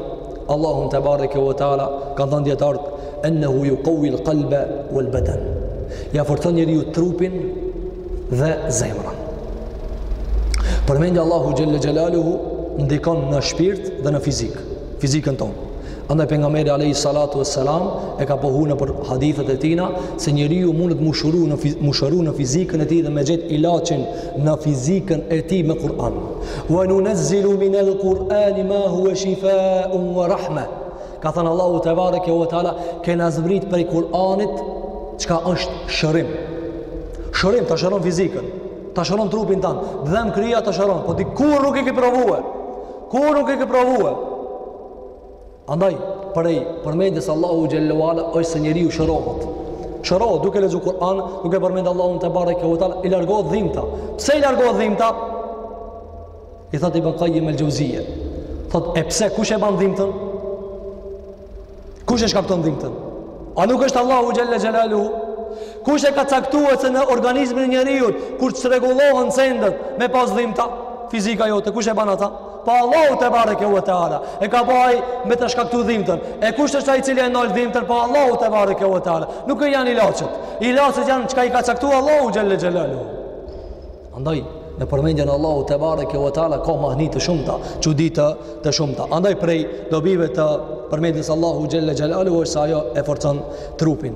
Allahun tebareke ve teala, kanë thënë dietart, "Ennehu yuqawil qalba wal badan." Ja forcon njeriut trupin dhe zemrën. Përmendja e Allahut xhelle xhelaluhu ndikon në shpirt dhe në fizik, fizikën tonë. Andaj pejgamberi alayhi salatu wassalam e ka pohu nëpër hadithet e tina se njeriu mundet m'u shëru në, m'u shëru në fizikën e tij dhe me gjet ilaçin në fizikën e tij me Kur'an. Wa nunzilu min al-Qur'an ma huwa shifaa'un wa rahma. Ka thënë Allahu tebareke ve teala kena zbrit prej Kur'anit çka është shërim. Shërim ta shëron fizikën, ta shëron trupin tan, dhem kryja ta shëron, po ti kur nuk e ke provu? Kur nuk e ke provu? Andaj, prej përmendjes së Allahut xhelle ue ala është se njeriu shërohet. Shërohet duke lexu Kur'an, duke përmend Allahun tebareke ue teala, i largohet dhimta. Pse i largohet dhimta? E thot Ibn Kajim el-Xheuzije. Thot, e pse, kush e ban dhimtën? Kush e shkakton dhimtën? A nuk është Allahu xhelle xhelaluhu? Kush e ka caktuar se në organizmin e njeriut, kur të çrregullohen sendet me pas dhimta, fizika jote, kush e ban ata? Po Allahu tebareke ue teala e ka ba ai me ta shkaktu dhimtën. E kush është ai i cili e ndal dhimtën? Po Allahu tebareke ue teala. Nuk janë ilaçet. Ilaçet janë çka i ka caktu Allahu xhelle xhelaluhu. Andaj në përmendjen e Allahut tebareke ue teala ka mahni të shumta, çudi të shumta. Andaj prej dobive të përmendjes Allahu xhelle xhelaluhu është se ajo e forcon trupin.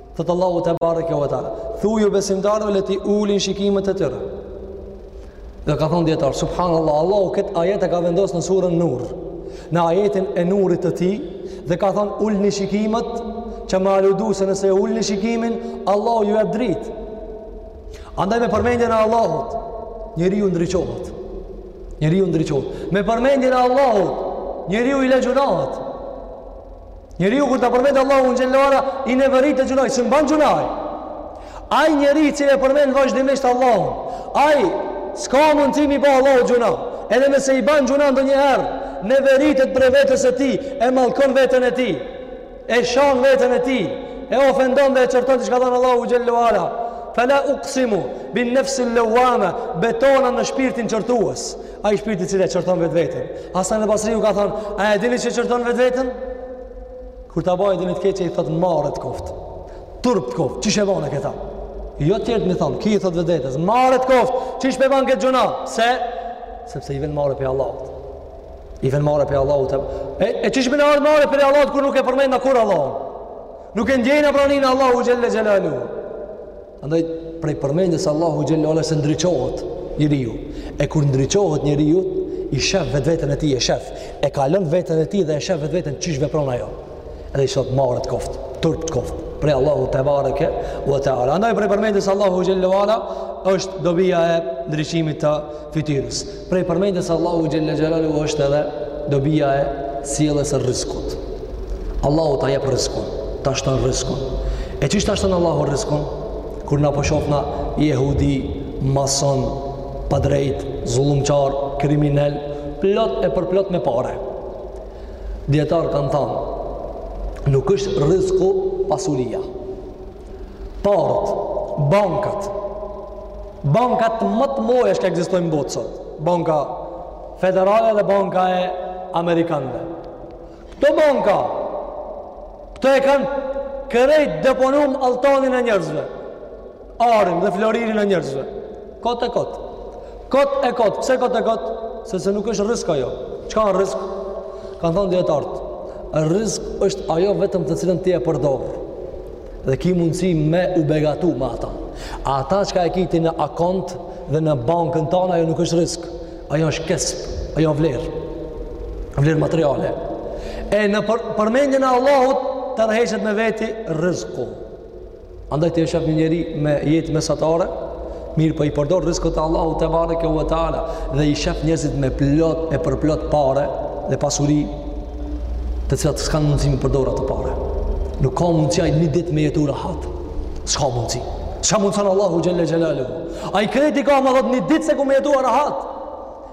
Thotë Allahu tebareke ve teala, thuju besimtarëve le t'i ulin shikimet e tyre. Dhe ka thënë dijetarë, subhanallah, Allahu kët ajet e ka vendos në surën Nur. Në ajetin e Nurit të tij dhe ka thënë ulni shikimet, që me aludu se nëse ulni shikimin, Allahu ju jep dritë. Andaj me përmendjen e Allahut, njeriu ndriçohet. Njeriu ndriçohet. Me përmendjen e Allahut, njeriu i le gjunahet. Njeriu kur ta përmend Allahun xhelle ue ala i neveritet gjunahi, s'ban gjunahe. Ai njeri i cili e përmend vazhdimisht Allahun, ai s'ka mundësi me i ba Allahut gjunah. Edhe nëse i ban gjunah ndonjëherë, neveritet prej vetes së tij, e mallkon veten e tij, e shan veten e tij, e ofendon dhe e qorton siç ka than Allahu xhelle ue ala. Fela uksimu bin nefsil levame betohna në shpirtin qortues. Ai shpirt i cili e qorton vetveten. Hasan el Basriu ka thënë, a e dini çish qorton vetveten? Kur ta bëjë ndonjë të keqe i thot marrë të koft. Turp të koft, çish e bone këta. Jo tjert me i thon, ky i thot vetvetes, marre të koft, çish me ban këtë gjunah, se sepse i vjen marre prej Allahut. I vjen marre prej Allahut. E, e çish me na ardh marre prej Allahut kur nuk e përmendna kurrë Allahun. Nuk e ndjejna praninë e Allahut xhelle xhelaluhu. Andaj prej përmendjes së Allahut xhelle ue ala se ndriçohet njeriu. E kur ndriçohet njeriu, e shef vetveten e tij, e shef, e kalon veten e tij dhe e shef vetveten çish vepron ajo. Edhe i thot marre të koft, turp të koft. Prej Allahut tebareke ue teala. Andaj prej përmendjes së Allahut xhelle ue ala është dobia e ndriçimit të fytyrës. Prej përmendjes së Allahut xhelle xhelaluhu është edhe dobia e sjelljes së rriskut. Allahu ta jep rriskun, ta shton rriskun. E çish ta shton Allahu rriskun? Kur na po shoh na jehudi, mason, padrejtë, zullumqar, kriminel, plot e përplot me pare. Dijetarët kanë thanë, nuk është rrisku pasuria. paret, bankat, bankat ma të mdhaja çka ekzistojnë në botë sot, banka federale dhe banka e Amerikanëve. Këto banka, këto e kanë krejt deponun altanin e njerëzve, arin dhe florinin e njerëzve, kot e kot. Kot e kot, pse kot e kot? Sepse nuk është rrizk ajo. Çka është rrizk? Kanë thonë dijetarët. Rrizk është ajo vetëm të cilën ti e përdor. Dhe ki mundësi me u begatu me ata. A ata çka e kiti në akont dhe në bankën tane ajo nuk është rrizk. Ajo është kesp, ajo vlerë. Vlerë materiale. E në për, përmendjen e Allahut tërheqet me veti rrizku. Andaj ti e sheh një njeri me jetë mesatare, mirëpo po i përdor rrizket e Allahut tebareke ve teala dhe i shef njerëzit me plot e përplot pare dhe pasuri të cilat s'kanë mundësi me e përdor atë pare. Nuk ka mundësi ai një ditë me jetu rahat. S'ka mundësi. S'ka mundëson Allahu xhelle xhelaluhu. Ai kredi ka me dhetë një ditë se ku me jetu rahat.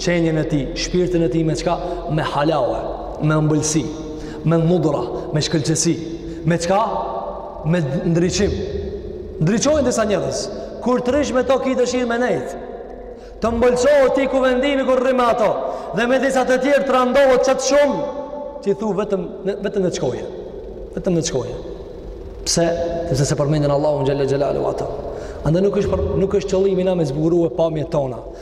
qenien e tij, shpirtin e tij me çka? Me halawe, me ëmbëlsi, me mudra, me shkëlqesi. Me çka? Me ndriçim. Ndriçojnë disa njerëz. Kur të rrish me to ki dëshirë me nejtë. Të mbëlsohet ty kuvendimi kur rri me ato. Dhe me disa të tjerë të randohet qatë shumë, ti thu vetëm, vetëm në shkojë. Vetëm në shkojë. Pse? Sepse s'e përmendin Allahun xhelle xhelaluhu ata. Andaj nuk është, për, nuk është qëllimi na me zbukuru e pamjet tona.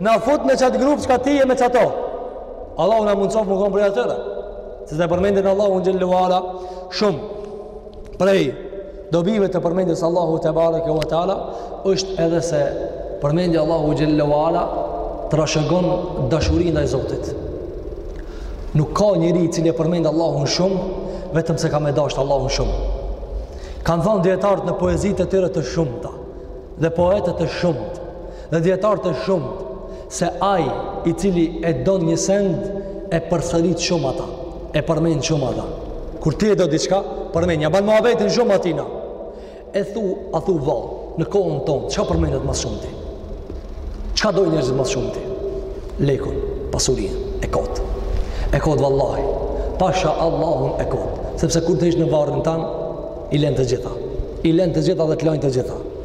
Na fut në qat grup çka ti je me qato. Allahu na mundsoftë me kon prej atyre. Sepse e përmendin Allahun xhelle ve ala shumë prej dobive të përmendjes Allahut tebareke ve teala është edhe se përmendja e Allahut xhelle ve ala trashëgon dashurinë ndaj Zotit. Nuk ka njeri i cili e përmend Allahun shumë vetëm se ka me e dashtë Allahun shumë. Kanë thënë dijetarët në poezitë e tyre të shumta dhe poetët e shumtë Dhe dijetarët e shumtë, se ai i cili e don një send, e përsërit shumë ata, e përmen shumë ata. Kur ti e do diçka, përmen, ja ban muhabetin shumë atina. E thu, a thu val, në kohën tonë, çka përmendet ma së shumti? Çka dojnë njerëzit ma së shumti? Lekun, pasurinë, e kotë. E kotë vallahi, pasha Allahun e kotë. Sepse kur të hish në varrin tand, i len të gjitha. I len të gjitha dhe të lajnë të gjitha.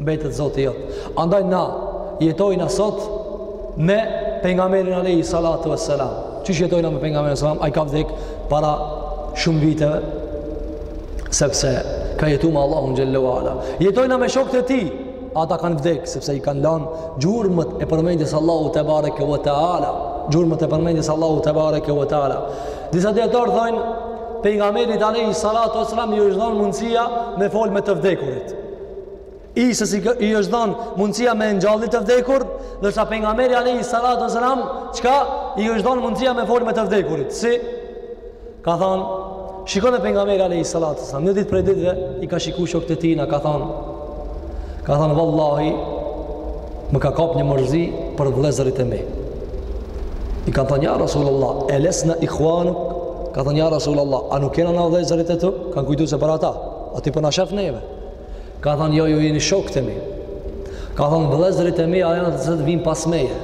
mbetet Zoti jot. Andaj na jetojna sot me pejgamberin alayhi salatu wassalam. Qysh jetojna me pejgamberin sallallahu alaihi wasallam, ai ka vdek para shumë viteve sepse ka jetu me Allahun xhelle ve ala. Jetojna me shokët e tij, ata kanë vdek sepse i kanë lanë gjurmët e përmendjes Allahut tebareke ve teala, gjurmët e përmendjes Allahut tebareke ve teala. Disa dijetarë thojnë pejgamberit alayhi salatu wassalam iu është dhonë mundësia me fol me të vdekurit. Isës i është dhanë mundësia me ngjallë të vdekur, ndërsa pejgamberi alayhi salatu wasalam çka i është dhanë mundësia me fol me të vdekurit. Si ka thënë Shikone, pejgamberi alayhi salatu wasalam, një ditë prej ditëve i ka shiku shokët e tina, ka thënë ka thënë vallahi më ka kap një mërzi për vëllezërit e mi. I kanë thënë ja Rasulullah, elesna ikhwanuk, kanë thënë ja Rasulullah, a nuk kena na vëllezërit e tu? Kanë kujtu se për ata, aty po na sheh neve. Ka thanë, jo, ju jeni shokët e mi. Ka thanë, vëllezërit e mi janë ata të cilët vijnë pas meje.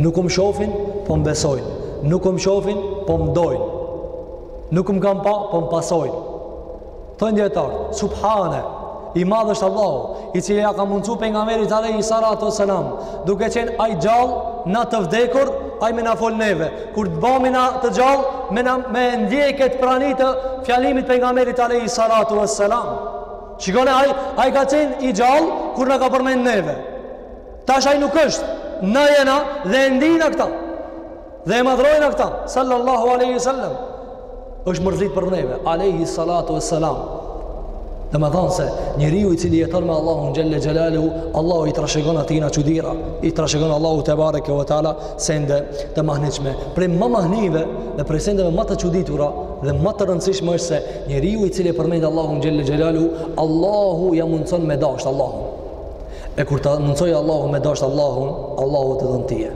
Nuk më shofin, po më besojnë. Nuk më shofin, po më dojnë. Nuk më kanë pa, po më pasojnë. Thonë dijetarët, subhane, i madhë është Allahu, i cili ja ka mundësu pejgamberit alejhi salatu ve selam, duke qenë ai gjallë, na të vdekur, ai me na fol neve. Kur të bahemi na të gjallë, me, na, me ndje këtë prani të fjalimit pejgamberit alejhi salatu ve selam. Shikone, ai, ai ka qenë i gjallë kur na ka përmend neve. Tash ai nuk është, na jena dhe e ndina këta. Dhe e madhërojna këta, sallallahu aleyhi sallam. është mërzit për neve, aleyhi salatu e salam. Domethënë se njeriu i cili jeton me Allahun xhelle xhelaluhu, Allahu i trashëgon atina çudira, i trashëgon Allahu tebareke ve teala, sende të mahnitshme. Prej ma mahnive dhe prej sendeve ma të çuditura dhe ma të rëndësishme është se Njeriu i cili e përmend Allahun xhelle xhelalu, Allahu ja mundëson me dashtë Allahun. E kur ta mundësojë Allahu me dashtë Allahun, Allahu të don tije.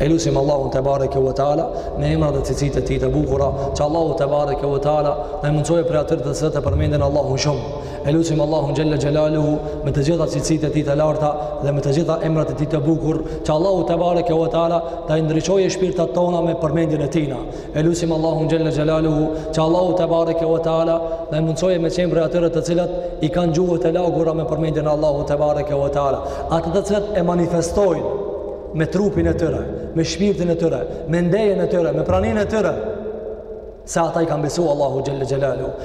E lusim Allahun tebareke ve teala me emra dhe cilësitë e tij të bukura, që Allahu tebareke ve teala na mundësojë prej atyre të cilët e përmendin Allahun shumë. E lusim Allahun xhelle xhelalu me të gjitha cilësitë e tij të larta dhe me të gjitha emrat e tij të bukur, që Allahu tebareke ve teala t'i ndriçojë shpirtat tona me përmendjen e tina. E lusim Allahun xhelle xhelaluhu, që Allahu tebareke ve teala na mundësojë me qenë prej atyre të cilët i kanë gjuhët e lagura me përmendjen e Allahut tebareke ve teala, ata të cilët e manifestojnë me trupin e tyre, me shpirtin e tyre, me ndejën e tyre, me praninë e tyre se ata i kanë besu Allahut xhelle xhelaluhu.